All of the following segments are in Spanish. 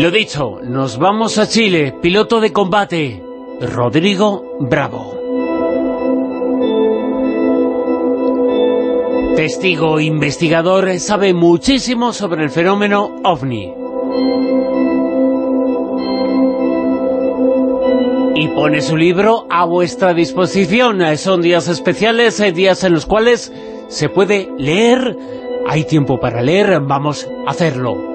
Lo dicho, nos vamos a Chile, piloto de combate, Rodrigo Bravo. Testigo investigador, sabe muchísimo sobre el fenómeno OVNI. Y pone su libro a vuestra disposición. Son días especiales, eh, días en los cuales se puede leer. Hay tiempo para leer, vamos a hacerlo.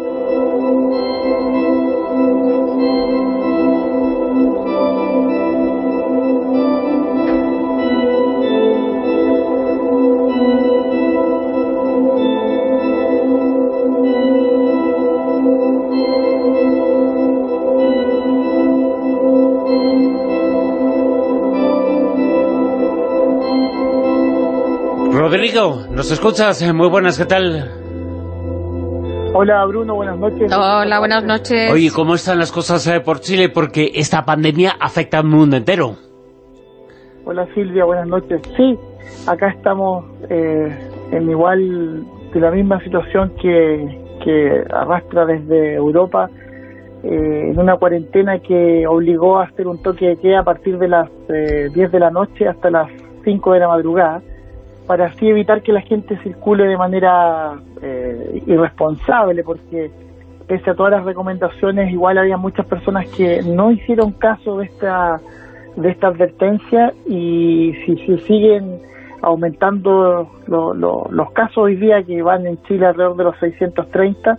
¿Nos escuchas? Muy buenas, ¿qué tal? Hola Bruno, buenas noches. Hola, buenas noches. Oye, ¿cómo están las cosas eh, por Chile? Porque esta pandemia afecta al mundo entero. Hola Silvia, buenas noches. Sí, acá estamos eh, en igual de la misma situación que, que arrastra desde Europa, eh, en una cuarentena que obligó a hacer un toque de queda a partir de las eh, 10 de la noche hasta las 5 de la madrugada para así evitar que la gente circule de manera eh, irresponsable, porque pese a todas las recomendaciones, igual había muchas personas que no hicieron caso de esta de esta advertencia y si se siguen aumentando lo- lo- los casos hoy día que van en Chile alrededor de los 630,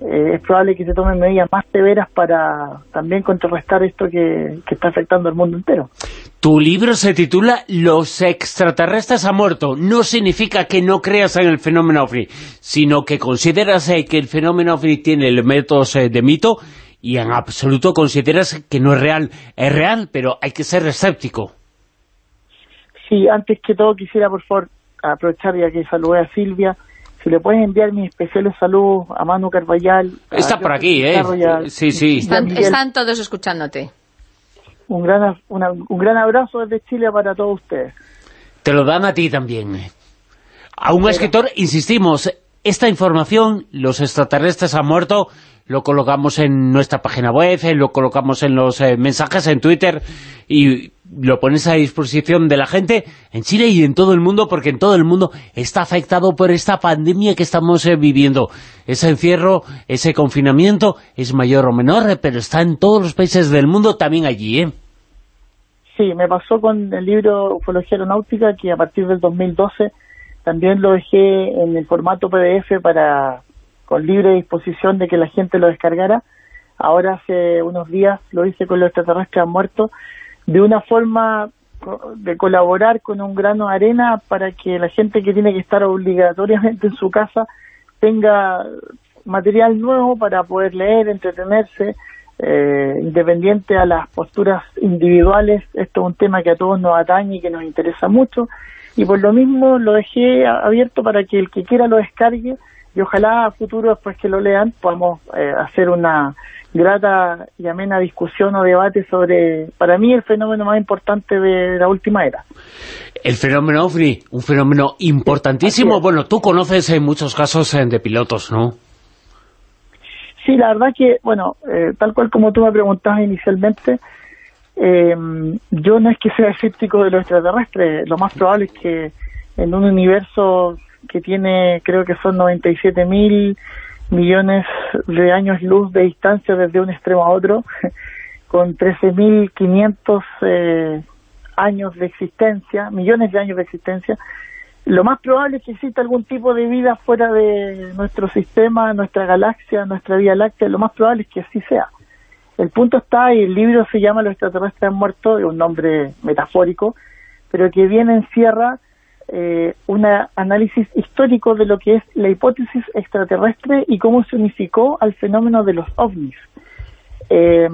eh, es probable que se tomen medidas más severas para también contrarrestar esto que, que está afectando al mundo entero. Tu libro se titula Los extraterrestres han muerto. No significa que no creas en el fenómeno OVNI, sino que consideras eh, que el fenómeno OVNI tiene elementos eh, de mito y en absoluto consideras que no es real. Es real, pero hay que ser escéptico. Sí, antes que todo quisiera por favor aprovechar ya que saludé a Silvia, si le puedes enviar mis especiales saludos a Manu Carballal. Está por aquí, ¿eh? Sí, sí. Están todos escuchándote. Un gran, una- un gran abrazo desde Chile para todos ustedes. Te lo dan a ti también. A un escritor, insistimos, esta información, los extraterrestres han muerto, lo colocamos en nuestra página web, eh, lo colocamos en los eh, mensajes en Twitter y lo pones a disposición de la gente en Chile y en todo el mundo, porque en todo el mundo está afectado por esta pandemia que estamos eh, viviendo. Ese encierro, ese confinamiento es mayor o menor, eh, pero está en todos los países del mundo, también allí, ¿eh? Sí, me pasó con el libro Ufología Aeronáutica que a partir del 2012 también lo dejé en el formato PDF para con libre disposición de que la gente lo descargara. Ahora hace unos días lo hice con los extraterrestres han muerto de una forma de colaborar con un grano de arena para que la gente que tiene que estar obligatoriamente en su casa tenga material nuevo para poder leer, entretenerse, eh, independiente a las posturas individuales. Esto es un tema que a todos nos atañe y que nos interesa mucho. Y por lo mismo lo dejé abierto para que el que quiera lo descargue y ojalá a futuro, después que lo lean, podamos eh, hacer una grata y amena discusión o debate sobre, para mí, el fenómeno más importante de la última era. El fenómeno OVNI, un fenómeno importantísimo. Bueno, tú conoces en muchos casos eh, de pilotos, ¿no? Sí, la verdad que, bueno, eh, tal cual como tú me preguntabas inicialmente, eh, yo no es que sea escéptico de lo extraterrestre, lo más probable es que en un universo que tiene, creo que son 97 mil millones de años luz de distancia desde un extremo a otro, con 13.500 eh, años de existencia, millones de años de existencia, lo más probable es que exista algún tipo de vida fuera de nuestro sistema, nuestra galaxia, nuestra Vía Láctea, lo más probable es que así sea. El punto está, y el libro se llama Los extraterrestres han muerto, es un nombre metafórico, pero que bien encierra eh, un análisis histórico de lo que es la hipótesis extraterrestre y cómo se unificó al fenómeno de los ovnis. Eh,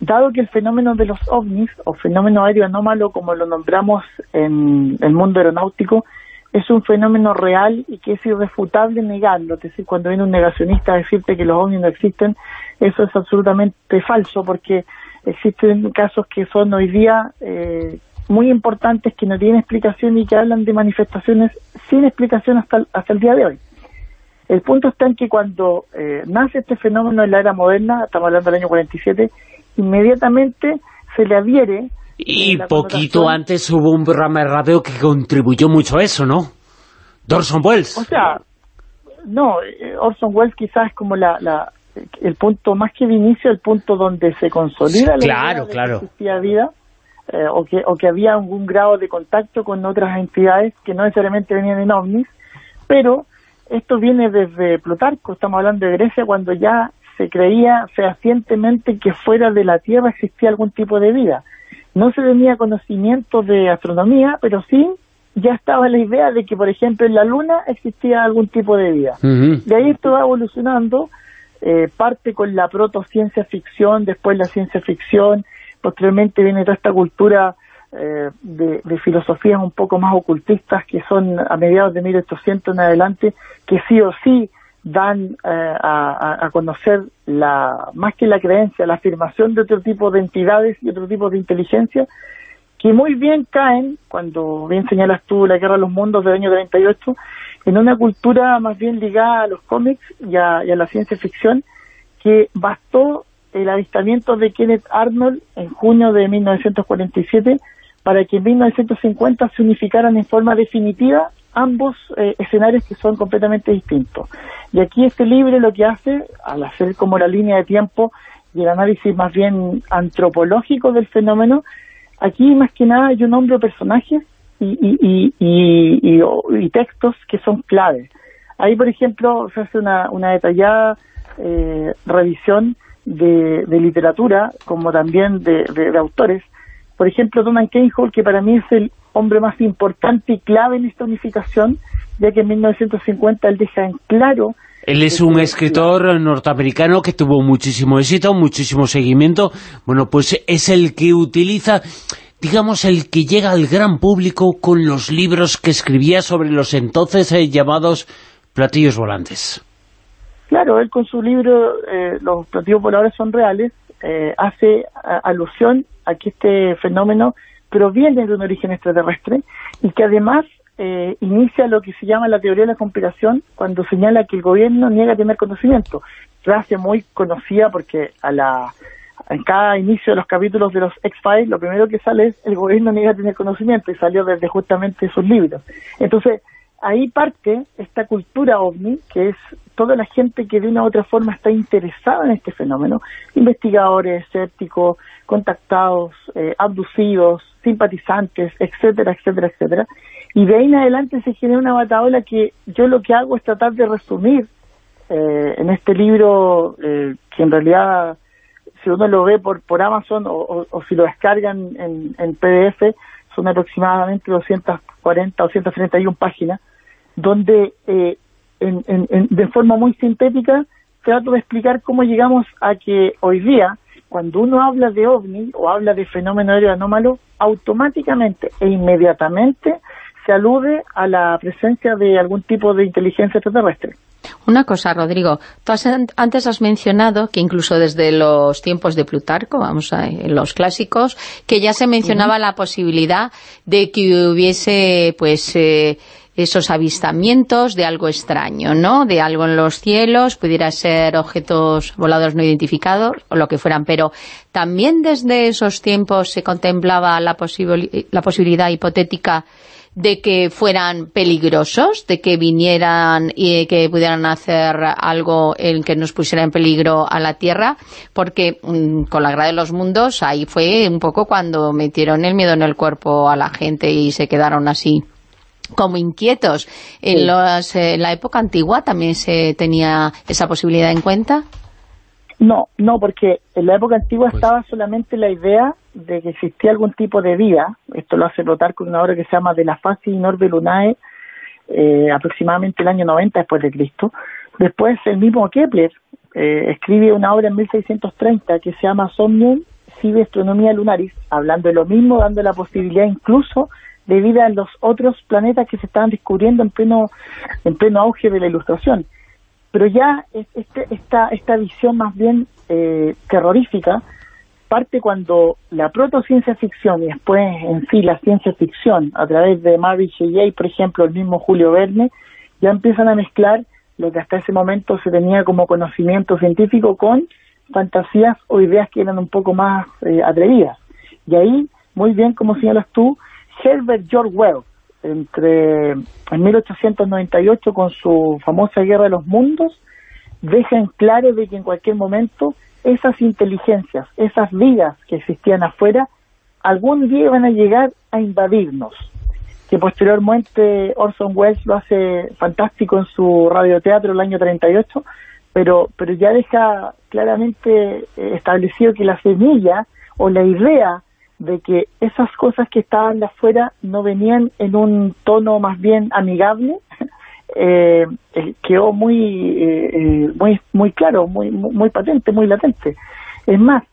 dado que el fenómeno de los ovnis, o fenómeno aéreo anómalo, como lo nombramos en el mundo aeronáutico, es un fenómeno real y que es irrefutable negarlo. Es decir, cuando viene un negacionista a decirte que los ovnis no existen, eso es absolutamente falso porque existen casos que son hoy día eh, muy importantes que no tienen explicación y que hablan de manifestaciones sin explicación hasta, hasta el día de hoy. El punto está en que cuando eh, nace este fenómeno en la era moderna, estamos hablando del año 47, inmediatamente se le adhiere... Y poquito antes hubo un programa de radio que contribuyó mucho a eso, ¿no? Dorson Wells. O sea, no, eh, Orson Welles quizás es como la, la, el punto, más que de inicio, el punto donde se consolida la claro, idea claro. que existía vida eh, o, que, o que había algún grado de contacto con otras entidades que no necesariamente venían en ovnis, pero esto viene desde Plutarco, estamos hablando de Grecia, cuando ya se creía fehacientemente que fuera de la Tierra existía algún tipo de vida. No se tenía conocimiento de astronomía, pero sí ya estaba la idea de que, por ejemplo, en la Luna existía algún tipo de vida. De ahí esto va evolucionando, eh, parte con la protociencia ficción, después la ciencia ficción, posteriormente viene toda esta cultura eh, de, filosofías un poco más ocultistas que son a mediados de 1800 en adelante, que sí o sí dan eh, a, a, conocer la más que la creencia, la afirmación de otro tipo de entidades y otro tipo de inteligencia, que muy bien caen, cuando bien señalas tú la Guerra de los Mundos del año 38, en una cultura más bien ligada a los cómics y a, y a la ciencia ficción, que bastó el avistamiento de Kenneth Arnold en junio de 1947 para que en 1950 se unificaran en forma definitiva ambos eh, escenarios que son completamente distintos. Y aquí este libro lo que hace, al hacer como la línea de tiempo y el análisis más bien antropológico del fenómeno, aquí más que nada yo nombro personajes y, y, y, y textos que son claves. Ahí, por ejemplo, se hace una, una detallada eh, revisión de, de, literatura, como también de, de, autores. Por ejemplo, Donald Hall, que para mí es el hombre más importante y clave en esta unificación, ya que en 1950 él deja en claro... Él es un escritor norteamericano que tuvo muchísimo éxito, muchísimo seguimiento. Bueno, pues es el que utiliza digamos, el que llega al gran público con los libros que escribía sobre los entonces eh, llamados platillos volantes. Claro, él con su libro eh, Los platillos voladores son reales, eh, hace alusión a que este fenómeno proviene de un origen extraterrestre y que además eh, inicia lo que se llama la teoría de la conspiración cuando señala que el gobierno niega tener conocimiento. Frase muy conocida porque a la en cada inicio de los capítulos de los X-Files lo primero que sale es el gobierno niega tener conocimiento y salió desde justamente sus libros. Entonces, ahí parte esta cultura ovni, que es toda la gente que de una u otra forma está interesada en este fenómeno, investigadores, escépticos, contactados, eh, abducidos, simpatizantes, etcétera, etcétera, etcétera. Y de ahí en adelante se genera una bataola que yo lo que hago es tratar de resumir eh, en este libro, eh, que en realidad si uno lo ve por, por Amazon o, si lo descargan en PDF, son aproximadamente 240 o 231 páginas, donde eh, en, en, de forma muy sintética trato de explicar cómo llegamos a que hoy día, cuando uno habla de ovni o habla de fenómeno aéreo anómalo, automáticamente e inmediatamente se alude a la presencia de algún tipo de inteligencia extraterrestre. Una cosa, Rodrigo, tú antes has mencionado que incluso desde los tiempos de Plutarco, vamos a los clásicos, que ya se mencionaba la posibilidad de que hubiese, pues, eh, esos avistamientos de algo extraño, ¿no? De algo en los cielos, pudiera ser objetos volados no identificados o lo que fueran, pero también desde esos tiempos se contemplaba la, la posibilidad hipotética de que fueran peligrosos, de que vinieran y que pudieran hacer algo en que nos pusiera en peligro a la Tierra, porque mm, con la Guerra de los Mundos ahí fue un poco cuando metieron el miedo en el cuerpo a la gente y se quedaron así como inquietos. En, en la época antigua también se tenía esa posibilidad en cuenta. No, no, porque en la época antigua pues estaba solamente la idea de que existía algún tipo de vida, esto lo hace notar con una obra que se llama De la fase Norbe Lunae, eh, aproximadamente el año 90 después de Cristo. Después el mismo Kepler eh, escribe una obra en 1630 que se llama Somnium Sive Astronomia Lunaris, hablando de lo mismo, dando la posibilidad incluso de vida en los otros planetas que se estaban descubriendo en pleno, en pleno auge de la ilustración. Pero ya este, esta, esta visión más bien eh, terrorífica parte cuando la protociencia ficción y después en sí la ciencia ficción, a través de Mary Shelley, por ejemplo, el mismo Julio Verne, ya empiezan a mezclar lo que hasta ese momento se tenía como conocimiento científico con fantasías o ideas que eran un poco más eh, atrevidas. Y ahí, muy bien, como señalas tú, Herbert George Wells, entre en 1898 con su famosa Guerra de los Mundos, deja en claro de que en cualquier momento esas inteligencias, esas vidas que existían afuera, algún día van a llegar a invadirnos. Que posteriormente Orson Welles lo hace fantástico en su radioteatro el año 38, pero, pero ya deja claramente eh, establecido que la semilla o la idea de que esas cosas que estaban de afuera no venían en un tono más bien amigable, eh, eh, quedó muy, eh, muy, muy claro, muy, muy patente, muy latente. Es más,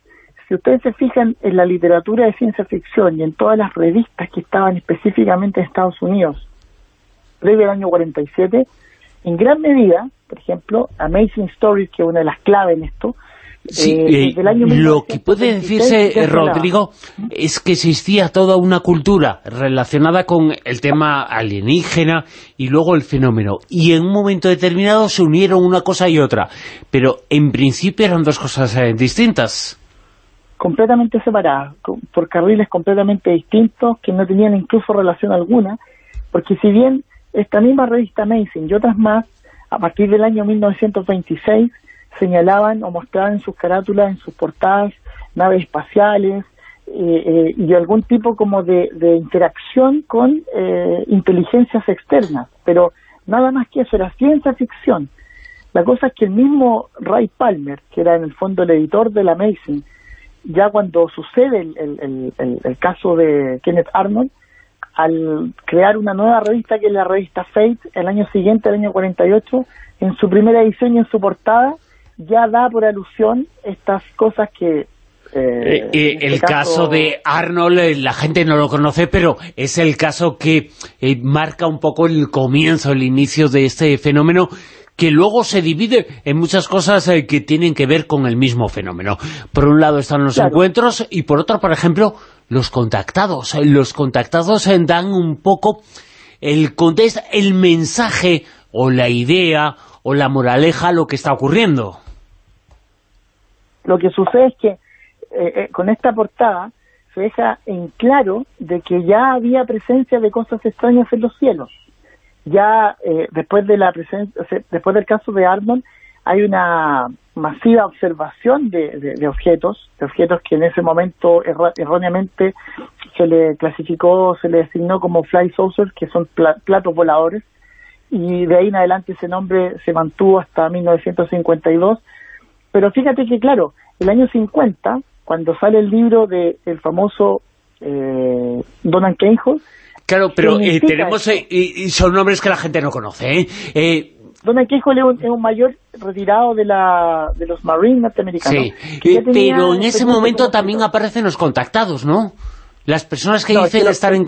si ustedes se fijan en la literatura de ciencia ficción y en todas las revistas que estaban específicamente en Estados Unidos, previo al año 47, en gran medida, por ejemplo, Amazing Stories, que es una de las claves en esto, Sí, eh, eh, lo que puede decirse, eh, Rodrigo, es que existía toda una cultura relacionada con el tema alienígena y luego el fenómeno. Y en un momento determinado se unieron una cosa y otra. Pero en principio eran dos cosas distintas. Completamente separadas, por carriles completamente distintos, que no tenían incluso relación alguna. Porque si bien esta misma revista Amazing y otras más, a partir del año 1926, señalaban o mostraban en sus carátulas, en sus portadas, naves espaciales eh, eh, y algún tipo como de, interacción con eh, inteligencias externas, pero nada más que eso, era ciencia ficción. La cosa es que el mismo Ray Palmer, que era en el fondo el editor de la Amazing, ya cuando sucede el, el caso de Kenneth Arnold, al crear una nueva revista que es la revista Fate, el año siguiente, el año 48, en su primera edición y en su portada, ya da por alusión estas cosas que... Eh, eh, el este caso... de Arnold, eh, la gente no lo conoce, pero es el caso que marca un poco el comienzo, el inicio de este fenómeno que luego se divide en muchas cosas que tienen que ver con el mismo fenómeno. Por un lado están los encuentros y por otro, por ejemplo, los contactados. Los contactados dan un poco el contexto, el mensaje o la idea o la moraleja lo que está ocurriendo. Lo que sucede es que eh, eh, con esta portada se deja en claro de que ya había presencia de cosas extrañas en los cielos. Ya eh, después de la presencia, después del caso de Arnold, hay una masiva observación de, objetos, de objetos que en ese momento erróneamente se le clasificó, se le designó como fly saucers, que son platos voladores, y de ahí en adelante ese nombre se mantuvo hasta 1952 pero fíjate que, claro, el año 50, cuando sale el libro del el famoso eh, Donald Claro, pero eh, tenemos eh, y son nombres que la gente no conoce. ¿eh? eh Donald Keyhoe es un, mayor retirado de, la, de los Marines norteamericanos. Sí, pero en ese momento también aparecen los contactados, ¿no? Las personas que dicen estar en...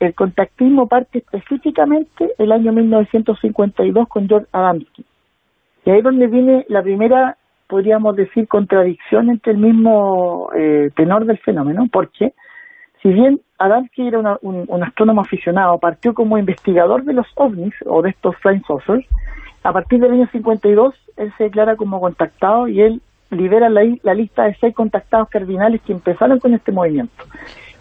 El contactismo parte específicamente el año 1952 con George Adamski. Y ahí es donde viene la primera, podríamos decir, contradicción entre el mismo eh, tenor del fenómeno, porque si bien Adamski era un, astrónomo aficionado, partió como investigador de los ovnis o de estos flying saucers, a partir del año 52 él se declara como contactado y él libera la, la lista de seis contactados cardinales que empezaron con este movimiento.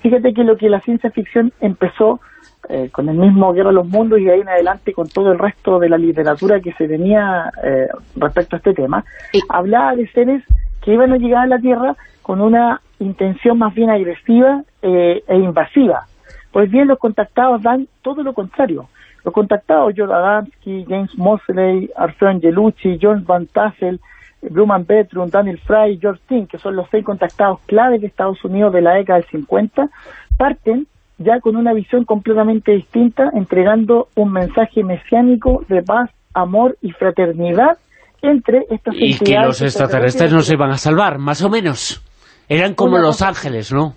Fíjate que lo que la ciencia ficción empezó eh, con el mismo Guerra de los Mundos y de ahí en adelante con todo el resto de la literatura que se tenía eh, respecto a este tema, hablaba de seres que iban a llegar a la Tierra con una intención más bien agresiva eh, e invasiva. Pues bien, los contactados dan todo lo contrario. Los contactados, George Adamski, James Mosley, Arthur Angelucci, John Van Tassel, Bluman Petrum, Daniel Fry, George Ting, que son los seis contactados claves de Estados Unidos de la década del 50, parten ya con una visión completamente distinta, entregando un mensaje mesiánico de paz, amor y fraternidad entre estas y que los extraterrestres no se van a salvar, más o menos. Eran como los ángeles, ¿no?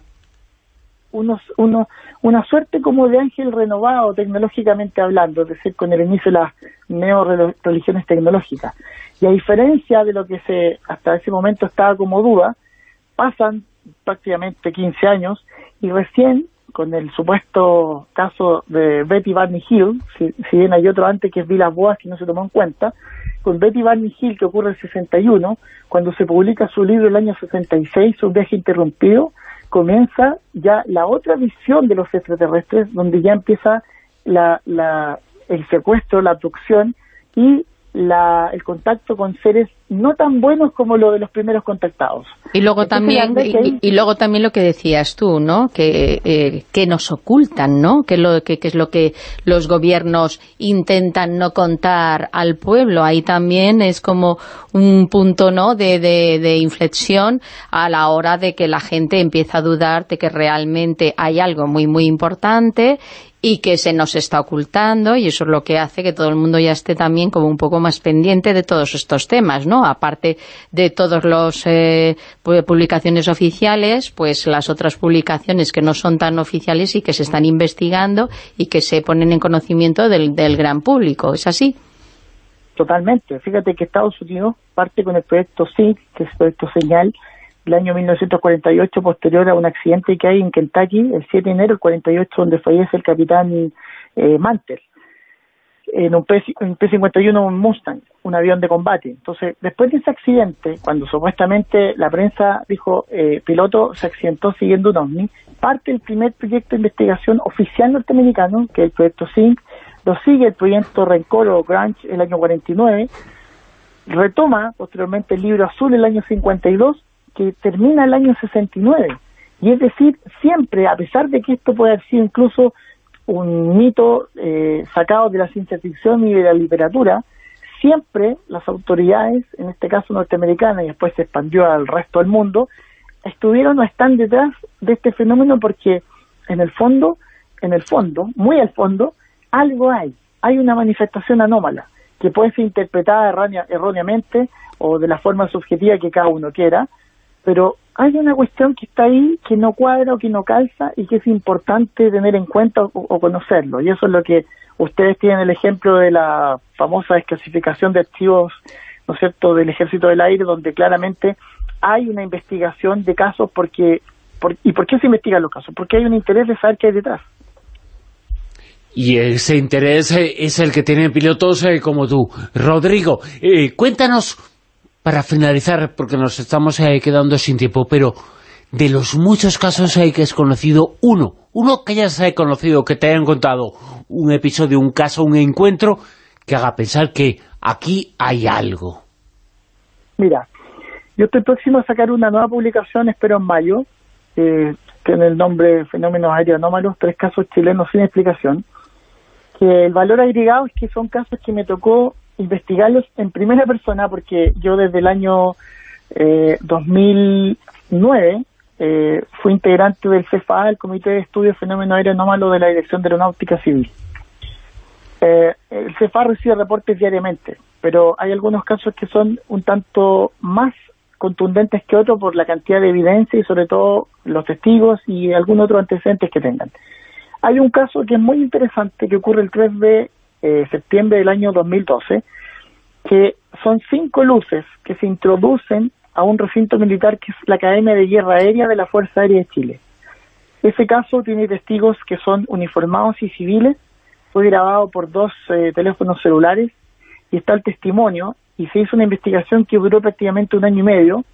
unos, uno, una suerte como de ángel renovado tecnológicamente hablando, es decir, con el inicio de las neo-religiones tecnológicas. Y a diferencia de lo que se hasta ese momento estaba como duda, pasan prácticamente 15 años y recién con el supuesto caso de Betty Barney Hill, si, bien hay otro antes que es Vilas Boas que no se tomó en cuenta, con Betty Barney Hill que ocurre en el 61, cuando se publica su libro el año 66, Un viaje interrumpido, comienza ya la otra visión de los extraterrestres, donde ya empieza la, la, el secuestro, la abducción y la, el contacto con seres no tan buenos como lo de los primeros contactados. Y luego también y, luego también lo que decías tú, ¿no? Que, eh, que nos ocultan, ¿no? Que, lo, que, es lo que los gobiernos intentan no contar al pueblo. Ahí también es como un punto, ¿no? De, de, de inflexión a la hora de que la gente empieza a dudar de que realmente hay algo muy, muy importante y que se nos está ocultando y eso es lo que hace que todo el mundo ya esté también como un poco más pendiente de todos estos temas, ¿no? Aparte de todas las eh, publicaciones oficiales, pues las otras publicaciones que no son tan oficiales y que se están investigando y que se ponen en conocimiento del, del gran público, ¿es así? Totalmente. Fíjate que Estados Unidos parte con el proyecto SIG, que es el proyecto Señal, el año 1948, posterior a un accidente que hay en Kentucky, el 7 de enero del 48, donde fallece el capitán eh, Mantel, en un P-51, un Mustang, un avión de combate. Entonces, después de ese accidente, cuando supuestamente la prensa dijo eh, piloto se accidentó siguiendo un ovni, parte el primer proyecto de investigación oficial norteamericano, que es el proyecto SYNC, lo sigue el proyecto Rencor o Grange el año 49, retoma posteriormente el libro azul el año 52 que termina el año 69. Y es decir, siempre, a pesar de que esto puede haber sido incluso un mito eh, sacado de la ciencia ficción y de la literatura, siempre las autoridades, en este caso norteamericanas y después se expandió al resto del mundo, estuvieron o están detrás de este fenómeno porque en el fondo, en el fondo, muy al fondo, algo hay, hay una manifestación anómala que puede ser interpretada erróneamente o de la forma subjetiva que cada uno quiera, pero hay una cuestión que está ahí que no cuadra o que no calza y que es importante tener en cuenta o, conocerlo. Y eso es lo que ustedes tienen el ejemplo de la famosa desclasificación de activos, ¿no es cierto?, del Ejército del Aire, donde claramente hay una investigación de casos porque... ¿Y por qué se investigan los casos? Porque hay un interés de saber qué hay detrás. Y ese interés eh, es el que tienen pilotos eh, como tú. Rodrigo, eh, cuéntanos para finalizar, porque nos estamos eh, quedando sin tiempo, pero de los muchos casos hay que es conocido uno, uno que hayas eh, conocido, que te hayan contado un episodio, un caso, un encuentro, que haga pensar que aquí hay algo. Mira, yo estoy próximo a sacar una nueva publicación, espero en mayo, eh, tiene el nombre Fenómenos Aéreos Anómalos, tres casos chilenos sin explicación, que el valor agregado es que son casos que me tocó investigarlos en primera persona porque yo desde el año eh, 2009 eh, fui integrante del CFA, el Comité de Estudios Fenómeno Aéreo Anómalo de la Dirección de Aeronáutica Civil. Eh, el CFA recibe reportes diariamente, pero hay algunos casos que son un tanto más contundentes que otros por la cantidad de evidencia y sobre todo los testigos y algún otro antecedentes que tengan. Hay un caso que es muy interesante que ocurre el 3 de eh, septiembre del año 2012, que son cinco luces que se introducen a un recinto militar que es la Academia de Guerra Aérea de la Fuerza Aérea de Chile. Ese caso tiene testigos que son uniformados y civiles, fue grabado por dos eh, teléfonos celulares y está el testimonio y se hizo una investigación que duró prácticamente un año y medio,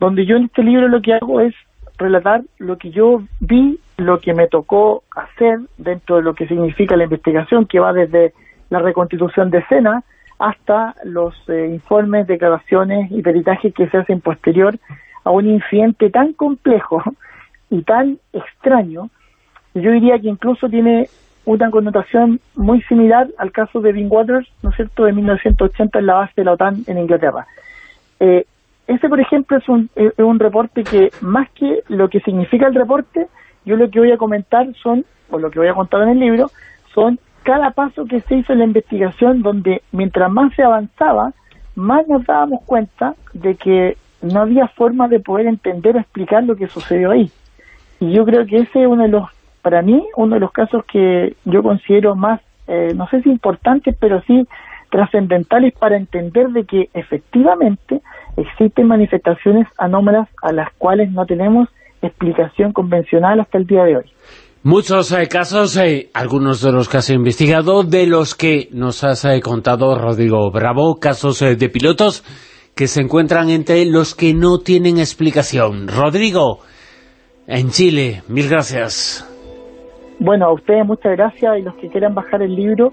donde yo en este libro lo que hago es relatar lo que yo vi, lo que me tocó hacer dentro de lo que significa la investigación, que va desde la reconstitución de escena hasta los eh, informes, declaraciones y peritajes que se hacen posterior a un incidente tan complejo y tan extraño, yo diría que incluso tiene una connotación muy similar al caso de Bing Waters, ¿no es cierto?, de 1980 en la base de la OTAN en Inglaterra. Eh, ese, por ejemplo, es un, es un reporte que, más que lo que significa el reporte, yo lo que voy a comentar son, o lo que voy a contar en el libro, son cada paso que se hizo en la investigación, donde mientras más se avanzaba, más nos dábamos cuenta de que no había forma de poder entender o explicar lo que sucedió ahí. Y yo creo que ese es uno de los, para mí, uno de los casos que yo considero más, eh, no sé si importantes, pero sí trascendentales para entender de que efectivamente existen manifestaciones anómalas a las cuales no tenemos explicación convencional hasta el día de hoy. Muchos eh, casos, eh, algunos de los que has investigado, de los que nos has eh, contado, Rodrigo Bravo, casos de pilotos que se encuentran entre los que no tienen explicación. Rodrigo, en Chile, mil gracias. Bueno, a ustedes muchas gracias y los que quieran bajar el libro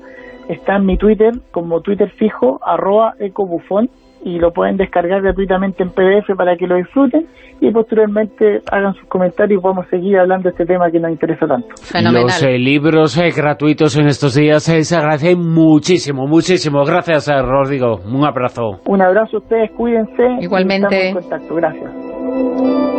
está en mi Twitter como Twitter fijo, arroba ecobufón y lo pueden descargar gratuitamente en PDF para que lo disfruten y posteriormente hagan sus comentarios y podamos seguir hablando de este tema que nos interesa tanto. Los eh, libros eh, gratuitos en estos días eh, se agradecen muchísimo, muchísimo. Gracias, Rodrigo. Un abrazo. Un abrazo a ustedes, cuídense. Igualmente. en contacto. Gracias.